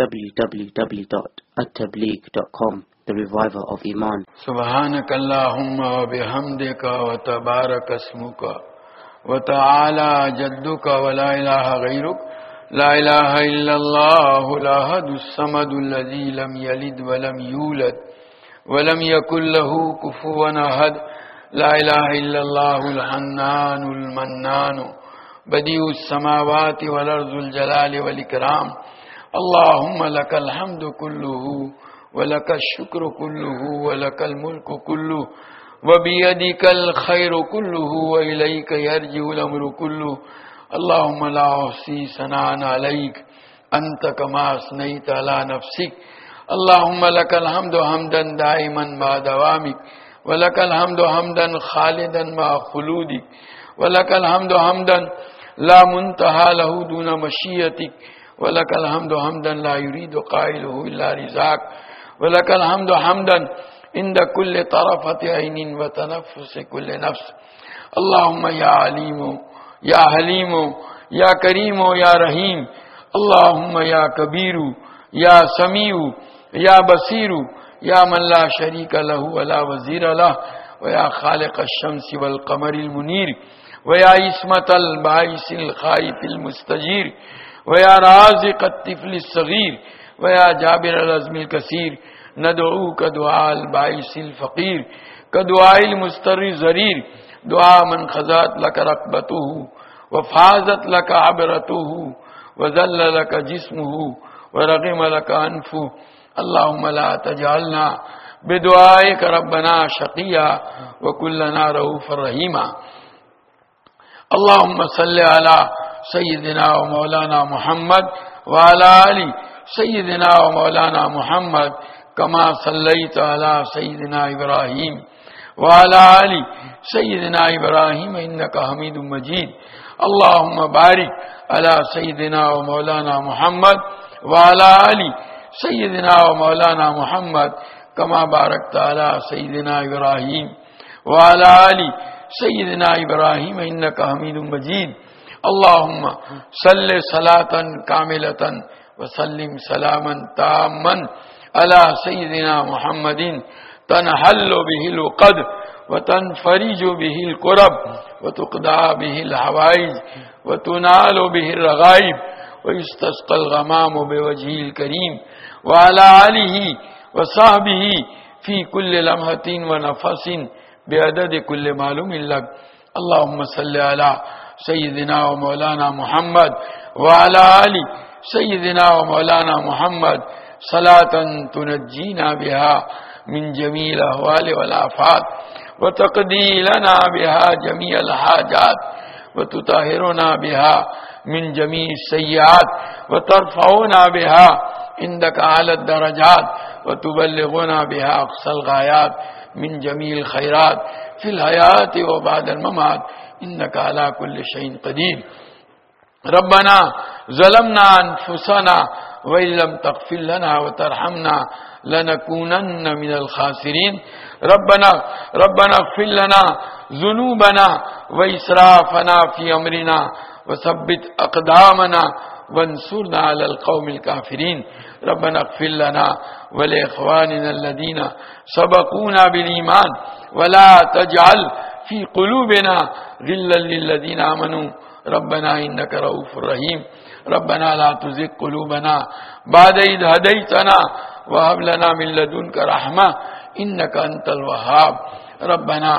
www.attableek.com The Reviver of Iman. سبحانك اللهم وبحمدك وتبارك اسمك وتعالى جدك ولا إله غيرك لا إله إلا الله الأحد الصمد الذي لم يلد ولم يولد ولم يكن له كفوا أحد لا إله إلا الله الحنان المنان بديع السماوات والأرض الجلال والإكرام اللهم لك الحمد كله ولك الشكر كله ولك الملك كله وبيدك الخير كله وإليك يرجع الأمر كله اللهم لا أحصي ثناء عليك أنت كما أثنيت على نفسك اللهم لك الحمد حمدا دائما مع دوامك ولك الحمد حمدا خالدا مع خلودك ولك الحمد حمدا لا منتهى له دون مشيتك ولك الحمد حمدا لا يريد قائله إلا رزاك ولك الحمد حمدا عند كل طرفة عين وتنفس كل نفس. اللهم يا عليم يا حليم يا كريم يا رحيم اللهم يا كبير يا سميع يا بصير يا من لا شريك له ولا وزير له. ويا خالق الشمس والقمر المنير ويا اسمة البائس الخائف المستجير ويا رازق الطفل الصغير ويا جابر العزم الكثير ندعوك دعاء البائس الفقير كدعاء المستر الزرير دعاء من خزات لك رقبته وفازت لك عبرته وذل لك جسمه ورغم لك أنفه اللهم لا تجعلنا بدعائك ربنا شقيا وكلنا رؤوفا رحيما اللهم صل على سيدنا ومولانا محمد وعلى آل سيدنا ومولانا محمد كما صليت على سيدنا إبراهيم وعلى آل سيدنا إبراهيم إنك حميد مجيد اللهم بارك على سيدنا ومولانا محمد وعلى آل سيدنا ومولانا محمد كما باركت على سيدنا إبراهيم وعلى آل سيدنا إبراهيم إنك حميد مجيد اللهم صل صلاة كاملة وسلم سلاما تاما على سيدنا محمد تنحل به القد وتنفرج به القرب وتقضى به الحوائج وتنال به الرغائب ويستسقى الغمام بوجهه الكريم وعلى آله وصحبه في كل لمحة ونفس بعدد كل معلوم لك اللهم صل على سيدنا ومولانا محمد وعلى آل سيدنا ومولانا محمد صلاة تنجينا بها من جميع الأهوال والآفات وتقضي لنا بها جميع الحاجات وتطهرنا بها من جميع السيئات وترفعنا بها عندك على الدرجات وتبلغنا بها أقصى الغايات من جميع الخيرات في الحياة وبعد الممات إنك على كل شيء قدير. ربنا ظلمنا أنفسنا وإن لم تغفر لنا وترحمنا لنكونن من الخاسرين. ربنا ربنا اغفر لنا ذنوبنا وإسرافنا في أمرنا وثبت أقدامنا وانصرنا على القوم الكافرين. ربنا اغفر لنا ولإخواننا الذين سبقونا بالإيمان. ولا تجعل في قلوبنا غلا للذين آمنوا. ربنا إنك رؤوف رحيم ربنا لا تزغ قلوبنا بعد إذ هديتنا وهب لنا من لدنك رحمة. إنك أنت الوهاب ربنا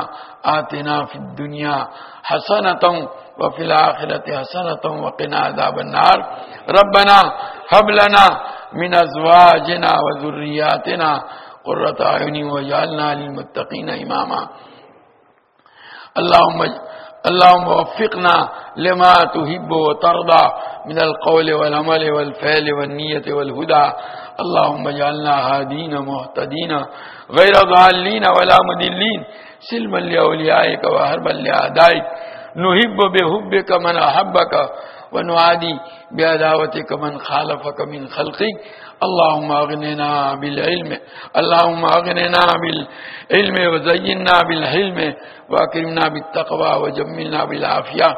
آتنا في الدنيا حسنة وفي الآخرة حسنة وقنا عذاب النار. ربنا هب لنا من أزواجنا وذرياتنا قرة أعين واجعلنا للمتقين إماما اللهم اللهم وفقنا لما تحب وترضى من القول والعمل والفعل والنية والهدى. اللهم اجعلنا هادين مهتدين. غير ضالين ولا مدلين سلما لأوليائك وهربا لأعدائك. نحب بحبك من أحبك ونعادي بعداوتك من خالفك من خلقك. اللهم اغننا بالعلم، اللهم اغننا بالعلم وزينا بالحلم، واكرمنا بالتقوى وجملنا بالعافيه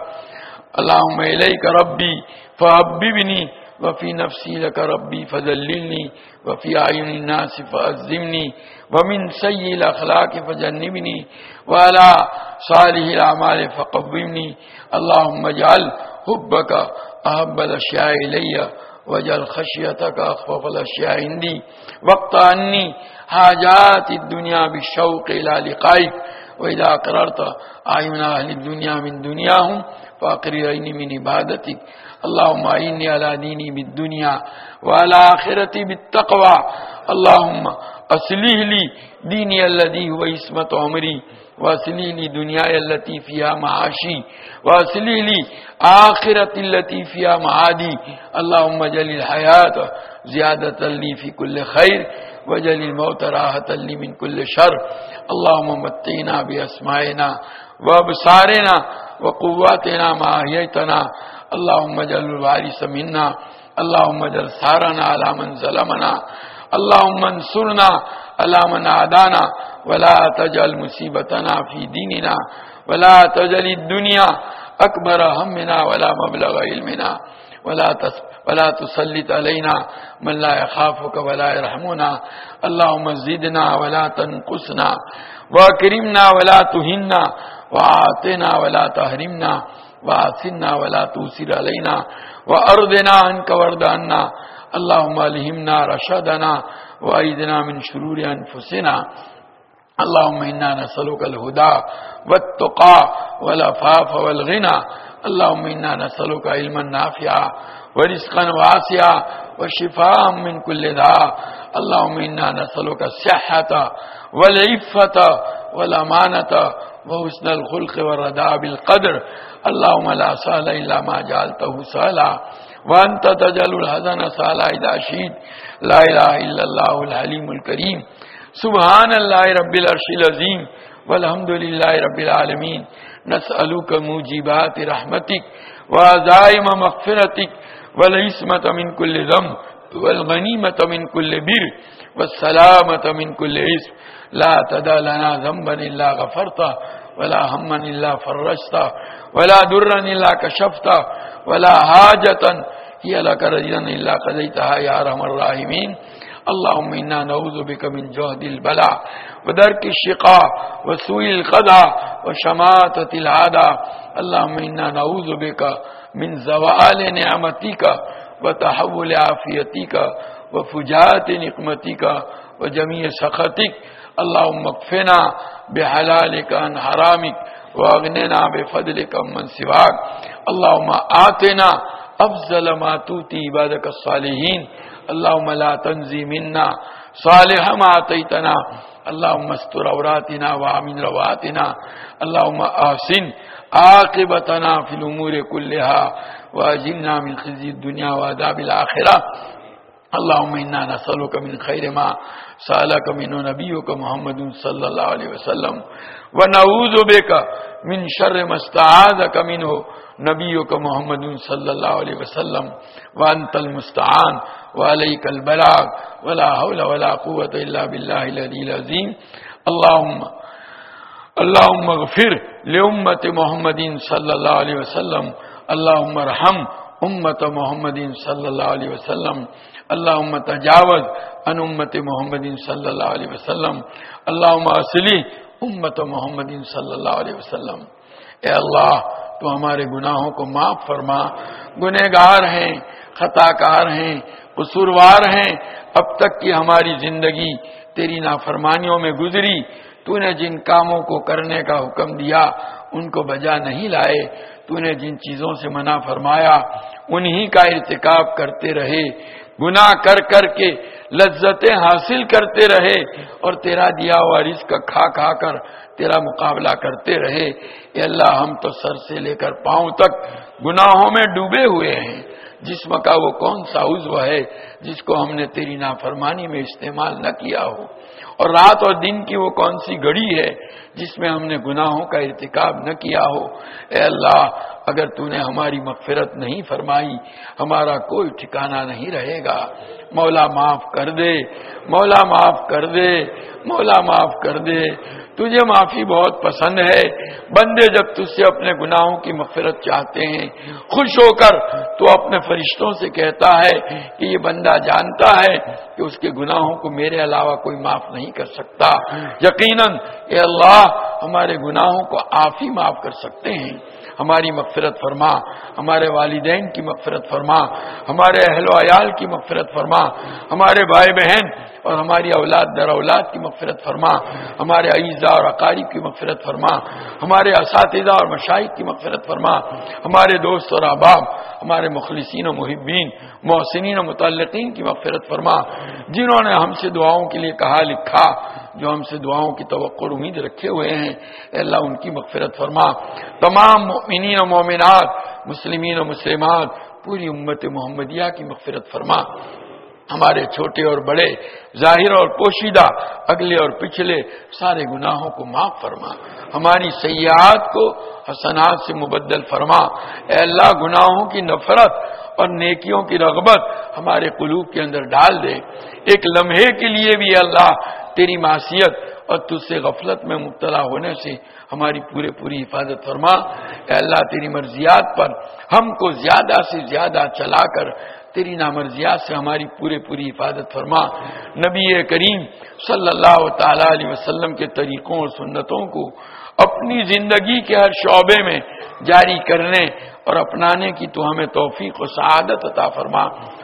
اللهم اليك ربي فحببني، وفي نفسي لك ربي فذللني، وفي أعين الناس فأزمني، ومن سيء الأخلاق فجنبني، وعلى صالح الأعمال فقومني. اللهم اجعل حبك أحب الأشياء إلي وجل خشيتك أخفف الأشياء. عندي وقت عني حاجات الدنيا بالشوق إلى لقائك. وإذا أقررت أعين أهل الدنيا من دنياهم فأقررين من عبادتك. اللهم أعني على ديني بالدنيا وعلى آخرتي بالتقوى. اللهم أصلح لي ديني الذي هو اسمة عمري واصلی لی دنیا التي فيها معاشي واصلی لي آخرة التي فيها معادي اللهم جل الحياة زيادة لي في كل خير وجل الموت راحة لي من كل شر۔ اللهم متعنا بأسمائنا وابصارنا وقواتنا ما أحييتنا اللهم جل الوارث منا۔ اللهم جل سارنا على من ظلمنا۔ اللهم انصرنا على من عادانا۔ ولا تجعل مصیبتنا في ديننا ولا تجعل الدنيا اکبر همنا ولا مبلغ علمنا ولا ولا تسلط علينا من لا يخافك ولا يرحمنا اللهم زدنا ولا تنقصنا واكرمنا ولا تهنا واعطنا ولا تحرمنا واسنا ولا توسر علينا وارضنا عنك وارض عنا اللهم الهمنا رشدنا وايدنا من شرور انفسنا اللهم إنا نسألك الهدى والتقى والأفاف والغنى. اللهم إنا نسألك علما نافعا ورزقا واسعا وشفاء من كل داء. اللهم إنا نسألك الصحة والعفة والأمانة وحسن الخلق والرداء بالقدر. اللهم لا سهل إلا ما جعلته سهلا. وأنت تجعل الحزن سهلا إذا شئت. لا إله إلا الله الحليم الكريم. سبحان اللہ رب العرش العظیم والحمد للہ رب العالمین نسألوک موجبات رحمتک وعزائم مغفرتک والعصمت من کل ذم والغنیمت من کل بر والسلامت من کل عصم لا تدا لنا ذنبا الا غفرتا ولا هما الا فرجتا ولا درا الا کشفتا ولا حاجتا هي لك رجلا الا قضيتها يا رحم الراحمين اللهم إنا نعوذ بك من جهد البلاء ودرك الشقاء وسوء القضاء وشماتة العادة اللهم إنا نعوذ بك من زوال نعمتك وتحول عافيتك وفجات نقمتك وجميع سخطك. اللهم اكفنا بحلالك عن حرامك واغننا بفضلك من سواك. اللهم آتنا افضل ما توتي عبادك الصالحين. اللهم لا تنزي منا، صالح ما عطيتنا اللهم استر عوراتنا وامن رواتنا، اللهم احسن عاقبتنا في الامور كلها واجلنا من خزي الدنيا وعذاب الاخره اللهم انا نسالك من خير ما سالك منه نبيك محمد صلى الله عليه وسلم ونعوذ بك من شر ما استعاذك منه نبيك محمد صلى الله عليه وسلم وانت المستعان. وعليك البلاغ، ولا حول ولا قوة إلا بالله الذي العظيم. اللهم اللهم اغفر لأمة محمد صلى الله عليه وسلم. اللهم ارحم أمة محمد صلى الله عليه وسلم. اللهم تجاوز عن أمة محمد صلى الله عليه وسلم. اللهم أصلي أمة محمد صلى الله عليه وسلم. اے اللہ، تو ہمارے گناہوں کو معاف فرما، گنہگار ہیں خطا کار ہیں قصوروار ہیں، اب تک کی ہماری زندگی تیری نافرمانیوں میں گزری تو نے جن کاموں کو کرنے کا حکم دیا، ان کو بجا نہیں لائے تو نے جن چیزوں سے منع فرمایا، انہی کا ارتکاب کرتے رہے۔ گناہ کر کر کے لذتیں حاصل کرتے رہے اور تیرا دیا ہوا رزق کھا کھا کر تیرا مقابلہ کرتے رہے۔ اے اللہ، ہم تو سر سے لے کر پاؤں تک گناہوں میں ڈوبے ہوئے ہیں۔ جسم کا وہ کون سا عزو ہے جس کو ہم نے تیری نافرمانی میں استعمال نہ کیا ہو؟ اور رات اور دن کی وہ کون سی گڑی ہے جس میں ہم نے گناہوں کا ارتکاب نہ کیا ہو؟ اے اللہ، اگر تو نے ہماری مغفرت نہیں فرمائی، ہمارا کوئی ٹھکانہ نہیں رہے گا۔ مولا معاف کر دے، مولا معاف کر دے، مولا معاف کر دے۔ تجھے معافی بہت پسند ہے۔ بندے جب تجھ سے اپنے گناہوں کی مغفرت چاہتے ہیں، خوش ہو کر تو اپنے فرشتوں سے کہتا ہے کہ یہ بندہ جانتا ہے کہ اس کے گناہوں کو میرے علاوہ کوئی معاف نہیں کر سکتا۔ یقیناً اے اللہ، ہمارے گناہوں کو آپ ہی معاف کر سکتے ہیں۔ ہماری مغفرت فرما، ہمارے والدین کی مغفرت فرما، ہمارے اہل و عیال کی مغفرت فرما، ہمارے بھائی بہن اور ہماری اولاد در اولاد کی مغفرت فرما، ہمارے عیزہ اور اقارب کی مغفرت فرما، ہمارے اساتذہ اور مشاہد کی مغفرت فرما، ہمارے دوست اور احباب، ہمارے مخلصین و محبین، محسنین و متعلقین کی مغفرت فرما، جنہوں نے ہم سے دعاؤں کے لیے کہا، لکھا جو ہم سے دعاؤں کی توقع امید رکھے ہوئے ہیں۔ اے اللہ، ان کی مغفرت فرما۔ تمام مؤمنین و مومنات، مسلمین و مسلمات، پوری امت محمدیہ کی مغفرت فرما۔ ہمارے چھوٹے اور بڑے، ظاہر اور پوشیدہ، اگلے اور پچھلے سارے گناہوں کو معاف فرما۔ ہماری سیاحت کو حسنات سے مبدل فرما۔ اے اللہ، گناہوں کی نفرت اور نیکیوں کی رغبت ہمارے قلوب کے اندر ڈال دے۔ ایک لمحے کے لیے بھی اللہ تیری معاشیت اور تجھ سے غفلت میں مبتلا ہونے سے ہماری پورے پوری حفاظت فرما۔ اے اللہ، تیری مرضیات پر ہم کو زیادہ سے زیادہ چلا کر تیری نامرضیات سے ہماری پورے پوری حفاظت فرما۔ نبی کریم صلی اللہ تعالی علیہ وسلم کے طریقوں اور سنتوں کو اپنی زندگی کے ہر شعبے میں جاری کرنے اور اپنانے کی تو ہمیں توفیق و سعادت عطا فرما۔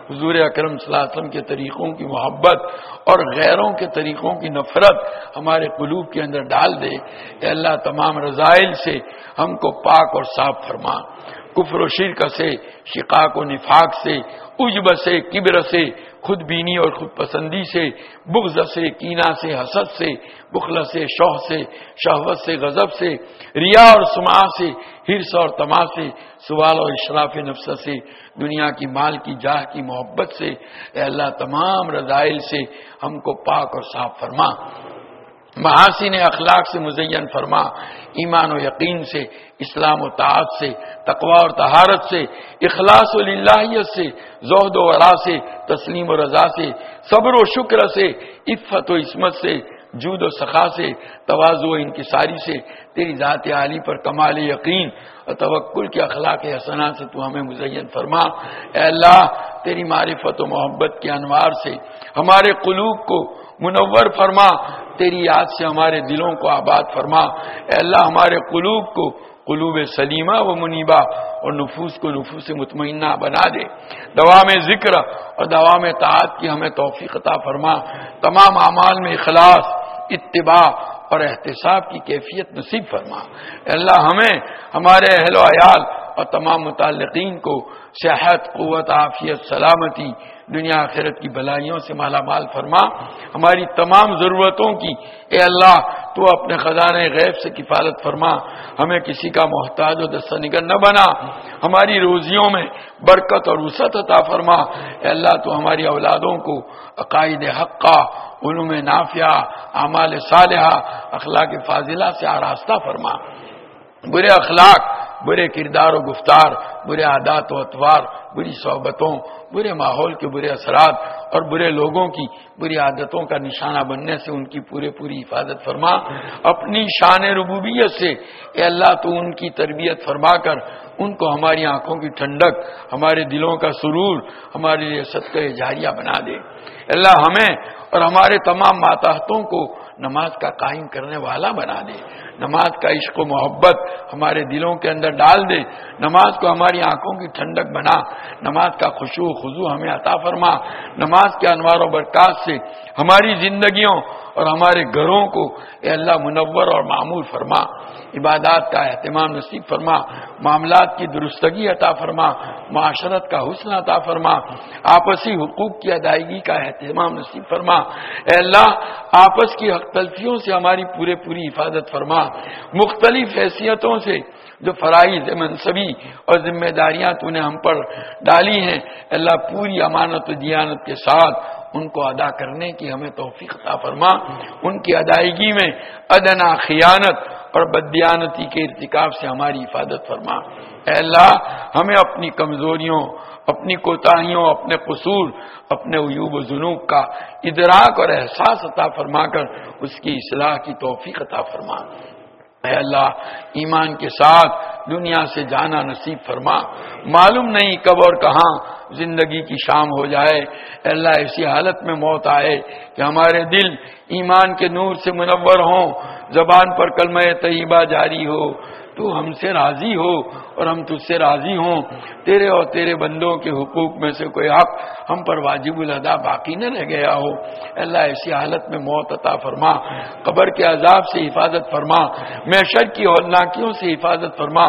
حضور اکرم صلی اللہ علیہ وسلم کے طریقوں کی محبت اور غیروں کے طریقوں کی نفرت ہمارے قلوب کے اندر ڈال دے۔ اے اللہ، تمام رضائل سے ہم کو پاک اور صاف فرما۔ کفر و شرک سے، شقاق و نفاق سے اجب سے، کبر سے، خود بینی اور خود پسندی سے، بغض سے کینا سے، حسد سے، بخل سے، شوہ سے، شہوت سے، غضب سے، ریا اور سما سے ہرس اور تما سے، سوال اور اشراف نفس سے، دنیا کی مال کی جاہ کی محبت سے، اے اللہ تمام رضائل سے ہم کو پاک اور صاف فرما۔ محاسن اخلاق سے مزین فرما، ایمان و یقین سے، اسلام و تعت سے تقوا اور تہارت سے، اخلاص و للہیت سے، زہد و ورا سے، تسلیم و رضا سے، صبر و شکر سے، عفت و عصمت سے جود و سخا سے توازو و انکساری سے، تیری ذات عالی پر کمال یقین اور توکل کے اخلاق حسنات سے تو ہمیں مزین فرما۔ اے اللہ، تیری معرفت و محبت کے انوار سے ہمارے قلوب کو منور فرما۔ تیری یاد سے ہمارے دلوں کو آباد فرما۔ اے اللہ، ہمارے قلوب کو قلوب سلیمہ و منیبا اور نفوس کو نفوس مطمئنہ بنا دے۔ دوا میں ذکر اور دوا میں تعات کی ہمیں توفیق عطا فرما۔ تمام اعمال میں اخلاص اتباع اور احتساب کی کیفیت نصیب فرما۔ اللہ، ہمیں ہمارے اہل و عیال اور تمام متعلقین کو صحت، قوت، عافیت، سلامتی دنیا آخرت کی بلائیوں سے مالا مال فرما، ہماری تمام ضرورتوں کی، اے اللہ، تو اپنے خزانے غیب سے کفالت فرما، ہمیں کسی کا محتاج و دستہ نگر نہ بنا، ہماری روزیوں میں برکت اور وسعت عطا فرما، اے اللہ، تو ہماری اولادوں کو عقائد حقہ، علوم نافیہ اعمال صالحہ، اخلاق فاضلہ سے آراستہ فرما۔ برے اخلاق برے کردار و گفتار، برے عادات و اتوار بری صحبتوں، برے ماحول کے برے اثرات اور برے لوگوں کی بری عادتوں کا نشانہ بننے سے ان کی پورے پوری حفاظت فرما۔ اپنی شان ربوبیت سے اے اللہ تو ان کی تربیت فرما کر، ان کو ہماری آنکھوں کی ٹھنڈک، ہمارے دلوں کا سرور، ہمارے لیے صدقہ جاریہ بنا دے۔ اللہ ہمیں اور ہمارے تمام ماتحتوں کو نماز کا قائم کرنے والا بنا دے۔ نماز کا عشق و محبت ہمارے دلوں کے اندر ڈال دے، نماز کو ہماری آنکھوں کی ٹھنڈک بنا، نماز کا خوشو خزو ہمیں عطا فرما، نماز کے انوار و برکات سے ہماری زندگیوں اور ہمارے گھروں کو اے اللہ منور اور معمول فرما۔ عبادات کا اہتمام نصیب فرما، معاملات کی درستگی عطا فرما، معاشرت کا حسن عطا فرما، آپسی حقوق کی ادائیگی کا اہتمام نصیب فرما۔ اے اللہ، آپس کی حق تلفیوں سے ہماری پورے پوری حفاظت فرما۔ مختلف حیثیتوں سے جو فرائض، منصبی اور ذمہ داریاں تو نے ہم پر ڈالی ہیں اللہ، پوری امانت و دیانت کے ساتھ ان کو ادا کرنے کی ہمیں توفیق عطا فرما۔ ان کی ادائیگی میں ادنا خیانت اور بدیانتی کے ارتکاب سے ہماری حفاظت فرما۔ اے اللہ، ہمیں اپنی کمزوریوں، اپنی کوتاہیوں، اپنے قصور، اپنے عیوب و جنوب کا ادراک اور احساس عطا فرما کر اس کی اصلاح کی توفیق عطا فرما۔ اے اللہ، ایمان کے ساتھ دنیا سے جانا نصیب فرما۔ معلوم نہیں کب اور کہاں زندگی کی شام ہو جائے۔ اے اللہ، ایسی حالت میں موت آئے کہ ہمارے دل ایمان کے نور سے منور ہوں۔ زبان پر کلمہ طیبہ جاری ہو۔ تو ہم سے راضی ہو اور ہم تجھ سے راضی ہوں۔ تیرے اور تیرے بندوں کے حقوق میں سے کوئی حق ہم پر واجب الادا باقی نہ رہ گیا ہو۔ اللہ، ایسی حالت میں موت عطا فرما، قبر کے عذاب سے حفاظت فرما میشر کی ہولناکیوں سے حفاظت فرما۔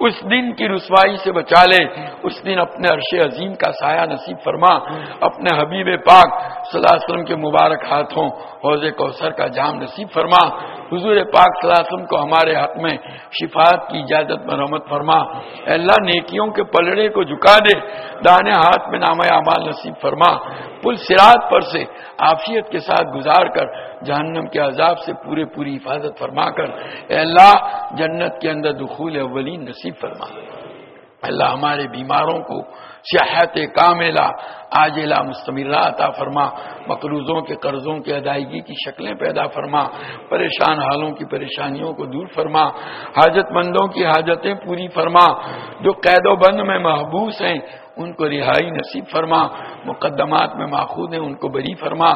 اس دن کی رسوائی سے بچا لے۔ اس دن اپنے عرش عظیم کا سایہ نصیب فرما۔ اپنے حبیب پاک صلی اللہ علیہ وسلم کے مبارک ہاتھوں حوض کوثر کا جام نصیب فرما۔ حضور پاک صلی اللہ علیہ وسلم کو ہمارے حق میں شفاعت کی اجازت مرمت فرما۔ اللہ، نیکیوں کے پلڑے کو جھکا دے۔ دانے ہاتھ میں نام اعمال نصیب فرما۔ پل سرات پر سے آفیت کے ساتھ گزار کر جہنم کے عذاب سے پورے پوری حفاظت فرما کر۔ اے اللہ، جنت کے اندر دخول اولین نصیب فرما۔ اللہ ہمارے بیماروں کو صحت کاملہ عاجلہ مستمرہ عطا فرما، مقروضوں کے قرضوں کی ادائیگی کی شکلیں پیدا فرما، پریشان حالوں کی پریشانیوں کو دور فرما، حاجت مندوں کی حاجتیں پوری فرما، جو قید و بند میں محبوس ہیں ان کو رہائی نصیب فرما، مقدمات میں ماخوذ ہیں، ان کو بری فرما۔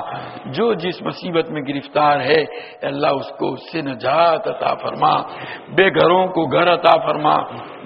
جو جس مصیبت میں گرفتار ہے اللہ اس کو اس سے نجات عطا فرما۔ بے گھروں کو گھر عطا فرما،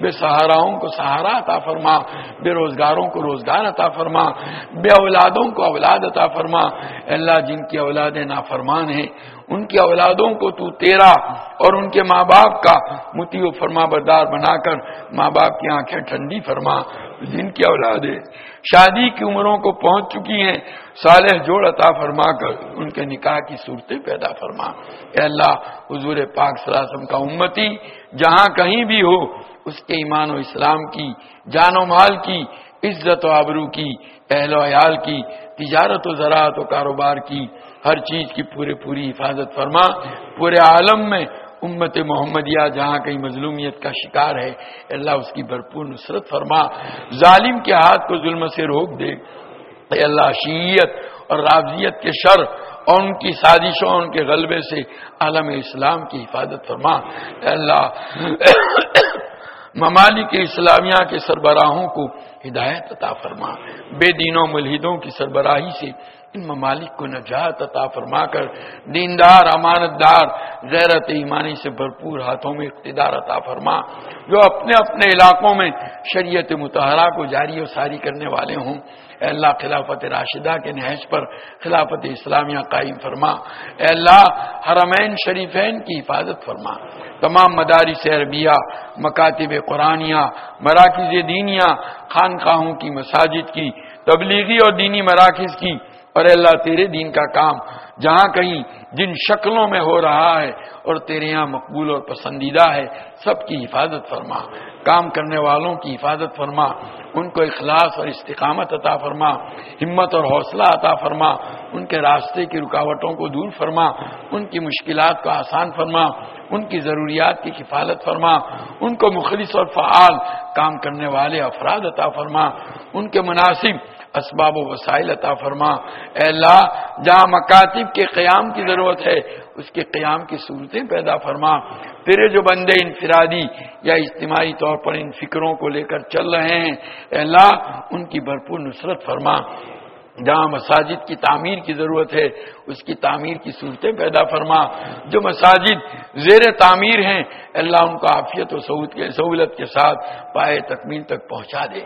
بے سہاراؤں کو سہارا عطا فرما، بے روزگاروں کو روزگار عطا فرما، بے اولادوں کو اولاد عطا فرما۔ اللہ جن کی اولادیں نافرمان ہیں، ان کی اولادوں کو تو تیرا اور ان کے ماں باپ کا متی و فرما بردار بنا کر ماں باپ کی آنکھیں ٹھنڈی فرما۔ جن کی اولادیں شادی کی عمروں کو پہنچ چکی ہیں۔ صالح جوڑ عطا فرما کر ان کے نکاح کی صورتیں پیدا فرما۔ اے اللہ، حضور پاک صلی اللہ علیہ وسلم کا امتی جہاں کہیں بھی ہو، اس کے ایمان و اسلام کی، جان و مال کی، عزت و آبرو کی، اہل و عیال کی، تجارت و زراعت و کاروبار کی، ہر چیز کی پورے پوری حفاظت فرما۔ پورے عالم میں امت محمدیہ جہاں کہیں مظلومیت کا شکار ہے، اللہ اس کی بھرپور نصرت فرما۔ ظالم کے ہاتھ کو ظلم سے روک دے۔ اے اللہ شیعت اور رابضیت کے شر اور ان کی سازشوں ان کے غلبے سے عالم اسلام کی حفاظت فرما۔ اے اللہ، ممالک اسلامیہ کے سربراہوں کو ہدایت عطا فرما۔ بے دینوں ملحدوں کی سربراہی سے ان ممالک کو نجات عطا فرما کر دیندار امانت دار غیرت ایمانی سے بھرپور ہاتھوں میں اقتدار عطا فرما، جو اپنے اپنے علاقوں میں شریعت متحرہ کو جاری و ساری کرنے والے ہوں۔ اے اللہ، خلافت راشدہ کے نہج پر خلافت اسلامیہ قائم فرما۔ اے اللہ، حرمین شریفین کی حفاظت فرما۔ تمام مدارس عربیہ، مکاتب قرآنیہ، مراکز دینیا خانقاہوں کی، مساجد کی، تبلیغی اور دینی مراکز کی اور اللہ تیرے دین کا کام جہاں کہیں جن شکلوں میں ہو رہا ہے اور تیرے یہاں مقبول اور پسندیدہ ہے، سب کی حفاظت فرما۔ کام کرنے والوں کی حفاظت فرما۔ ان کو اخلاص اور استقامت عطا فرما۔ ہمت اور حوصلہ عطا فرما۔ ان کے راستے کی رکاوٹوں کو دور فرما۔ ان کی مشکلات کو آسان فرما۔ ان کی ضروریات کی کفالت فرما۔ ان کو مخلص اور فعال کام کرنے والے افراد عطا فرما۔ ان کے مناسب اسباب و وسائل عطا فرما۔ اے اللہ، جہاں مکاتب کے قیام کی ضرورت ہے، اس کے قیام کی صورتیں پیدا فرما۔ تیرے جو بندے انفرادی یا اجتماعی طور پر ان فکروں کو لے کر چل رہے ہیں، اے اللہ، ان کی بھرپور نصرت فرما۔ جہاں مساجد کی تعمیر کی ضرورت ہے، اس کی تعمیر کی صورتیں پیدا فرما۔ جو مساجد زیر تعمیر ہیں اللہ، ان کو عافیت و سہولت کے ساتھ پائے تکمیل تک پہنچا دے۔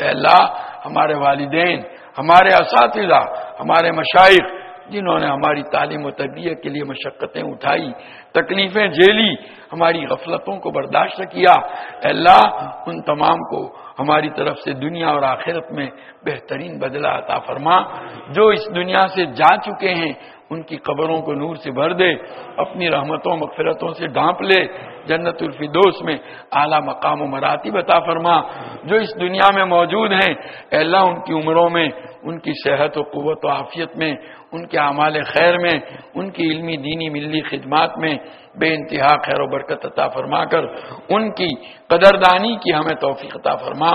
اے اللہ ہمارے والدین، ہمارے اساتذہ، ہمارے مشائق جنہوں نے ہماری تعلیم و تربیت کے لیے مشقتیں اٹھائی، تکلیفیں جھیلی، ہماری غفلتوں کو برداشت کیا۔ اللہ، ان تمام کو ہماری طرف سے دنیا اور آخرت میں بہترین بدلہ عطا فرما۔ جو اس دنیا سے جا چکے ہیں ان کی قبروں کو نور سے بھر دے، اپنی رحمتوں، مغفرتوں سے ڈھانپ لے۔ جنت الفدوس میں اعلیٰ مقام و مراتی عطا فرما۔ جو اس دنیا میں موجود ہیں اللہ، ان کی عمروں میں، ان کی صحت و قوت و عافیت میں، ان کے اعمال خیر میں، ان کی علمی دینی ملی خدمات میں بے انتہا خیر و برکت عطا فرما کر، ان کی قدردانی کی ہمیں توفیق عطا فرما۔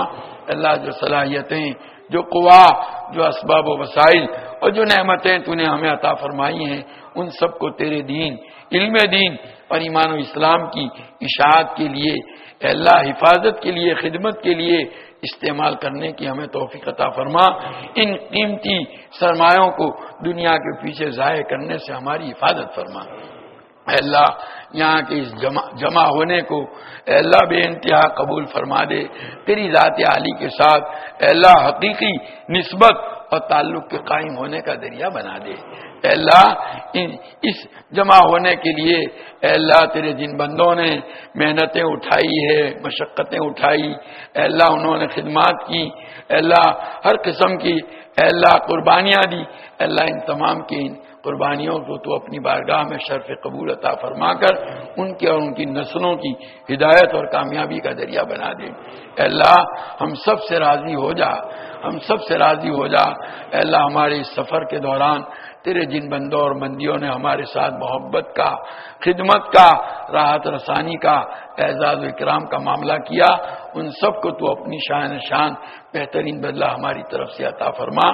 اللہ، جو صلاحیتیں جو قوا، جو اسباب و وسائل اور جو نعمتیں تو نے ہمیں عطا فرمائی ہیں، ان سب کو تیرے دین، علم دین اور ایمان و اسلام کی اشاعت کے لیے اللہ حفاظت کے لیے، خدمت کے لیے استعمال کرنے کی ہمیں توفیق عطا فرما۔ ان قیمتی سرمایوں کو دنیا کے پیچھے ضائع کرنے سے ہماری حفاظت فرما۔ اے اللہ، یہاں کے اس جمع جمع ہونے کو اے اللہ بے انتہا قبول فرما دے۔ تیری ذات عالی کے ساتھ اے اللہ حقیقی نسبت اور تعلق کے قائم ہونے کا ذریعہ بنا دے۔ اے اللہ اس جمع ہونے کے لیے اے اللہ تیرے جن بندوں نے محنتیں اٹھائی ہے، مشقتیں اٹھائی۔ اے اللہ، انہوں نے خدمات کی۔ اے اللہ، ہر قسم کی اے اللہ قربانیاں دی۔ اے اللہ ان تمام کی قربانیوں کو تو اپنی بارگاہ میں شرف قبول عطا فرما کر ان کے اور ان کی نسلوں کی ہدایت اور کامیابی کا ذریعہ بنا دے۔ اے اللہ، ہم سب سے راضی ہو جا۔ ہم سب سے راضی ہو جا۔ اے اللہ، ہمارے اس سفر کے دوران تیرے جن بندوں اور بندیوں نے ہمارے ساتھ محبت کا، خدمت کا، راحت رسانی کا، اعزاز و اکرام کا معاملہ کیا، ان سب کو تو اپنی شان شان بہترین بدلہ ہماری طرف سے عطا فرما۔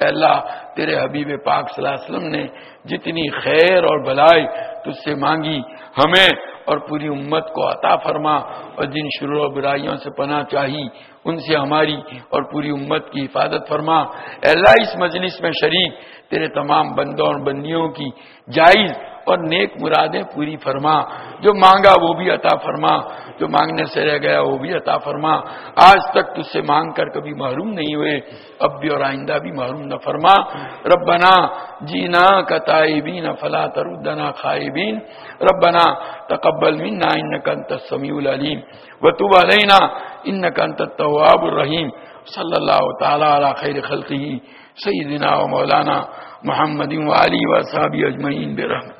اے اللہ، تیرے حبیب پاک صلی اللہ علیہ وسلم نے جتنی خیر اور بلائی تجھ سے مانگی، ہمیں اور پوری امت کو عطا فرما۔ اور جن شروع و برائیوں سے پناہ چاہی ان سے ہماری اور پوری امت کی حفاظت فرما۔ اللہ، اس مجلس میں شریک تیرے تمام بندوں اور بندیوں کی جائز اور نیک مرادیں پوری فرما۔ جو مانگا وہ بھی عطا فرما۔ جو مانگنے سے رہ گیا وہ بھی عطا فرما۔ آج تک تج سے مانگ کر کبھی محروم نہیں ہوئے۔ اب بھی اور آئندہ بھی محروم نہ فرما۔ ربنا جینا کتائبین فلا تردنا خائبین۔ ربنا تقبل منا انك انت السميع العليم وتب علينا انك انت التواب الرحيم صلی اللہ تعالی علی خیر خلقه سیدنا و مولانا محمد وعلی و صحابی اجمعین برحمتک۔